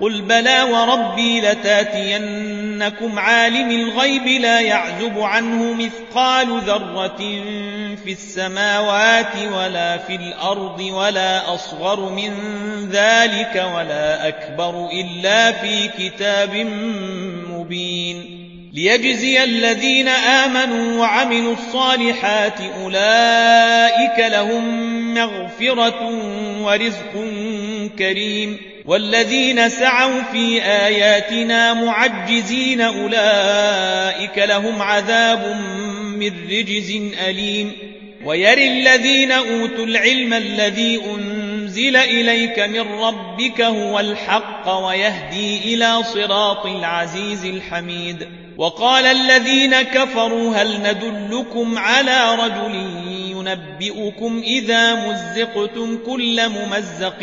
قل بلى وربي لتاتينكم عالم الغيب لا يعزب عنه مثقال ذرة في السماوات ولا في الأرض ولا أصغر من ذلك ولا أكبر إلا في كتاب مبين ليجزي الذين آمنوا وعملوا الصالحات أولئك لهم مغفرة ورزق كريم والذين سعوا في آياتنا معجزين أولئك لهم عذاب من رجز أليم. ويري الذين أوتوا العلم الذي أنزل إليك من ربك هو الحق ويهدي إلى صراط العزيز الحميد. وقال الذين كفروا هل ندلكم على رجل ينبئكم إذا مزقتم كل ممزق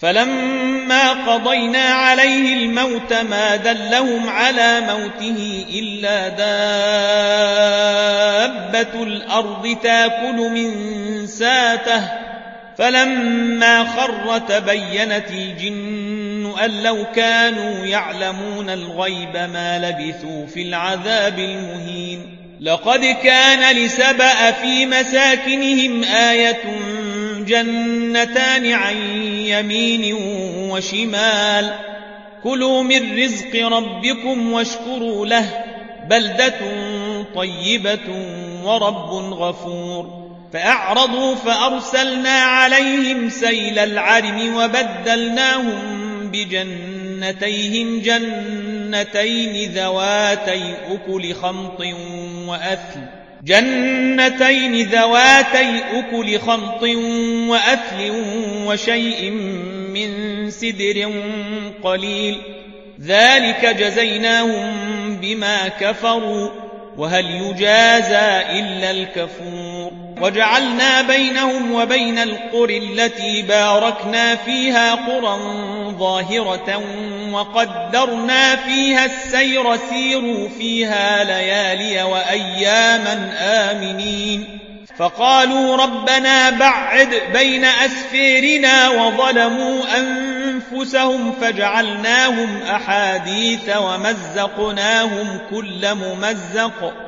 فلما قضينا عليه الموت ما دلهم على موته إلا دابة الأرض تاكل من ساته. فلما خر تبينت الجن أن لو كانوا يعلمون الغيب ما لبثوا في العذاب المهين. لقد كان لسبأ في مساكنهم آية جنتان عن يمين وشمال. كلوا من رزق ربكم واشكروا له بلدة طيبة ورب غفور. فأعرضوا فأرسلنا عليهم سيل العرم وبدلناهم بجنتيهم جنتين ذواتي أكل خمط وأثل. جنتين ذواتي أكل خمط وأثل وشيء من سدر قليل. ذلك جزيناهم بما كفروا. وهل يجازى إلا الكفور؟ وجعلنا بينهم وبين القرى التي باركنا فيها قرى ظاهرة وقدرنا فيها السير سيروا فيها ليالي وأياما آمنين. فقالوا ربنا بعد بين أسفيرنا وظلموا أنفسهم فجعلناهم أحاديث ومزقناهم كل ممزق.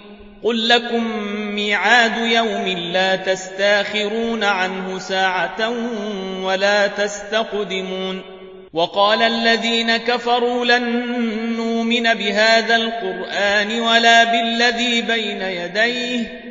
قل لكم ميعاد يوم لا تستاخرون عنه ساعة ولا تستقدمون وقال الذين كفروا لن نؤمن بهذا القرآن ولا بالذي بين يديه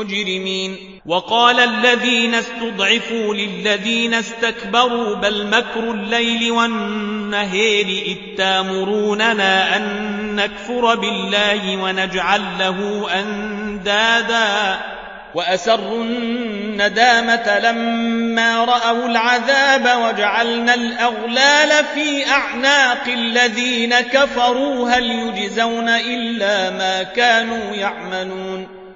مجرمين وقال الذين استضعفوا للذين استكبروا بل مكر الليل والنهير إذ تامروننا أن نكفر بالله ونجعل له أندادا. وأسروا الندامة لما رأوا العذاب وجعلنا الأغلال في أعناق الذين كفروا. هل يجزون إلا ما كانوا يعملون؟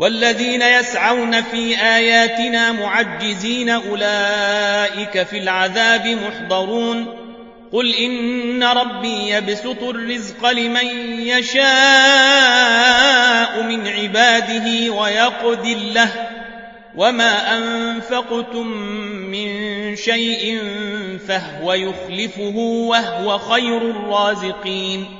والذين يسعون في آياتنا معجزين أولئك في العذاب محضرون قل إن ربي يبسط الرزق لمن يشاء من عباده ويقدر له وما أنفقتم من شيء فهو يخلفه وهو خير الرازقين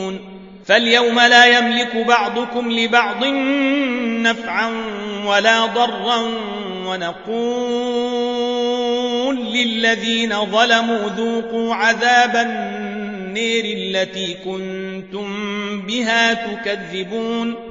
فاليوم لا يملك بعضكم لبعض نفعا ولا ضرا ونقول للذين ظلموا ذوقوا عذاب النير التي كنتم بها تكذبون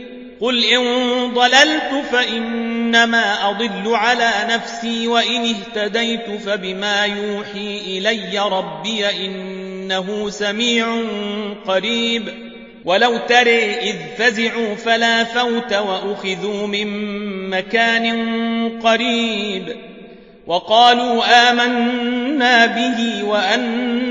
قل إن ضللت فإنما أضل على نفسي وإن اهتديت فبما يوحي إلي ربي إنه سميع قريب ولو تري إذ فزعوا فلا فوت وأخذوا من مكان قريب وقالوا آمنا به وأنا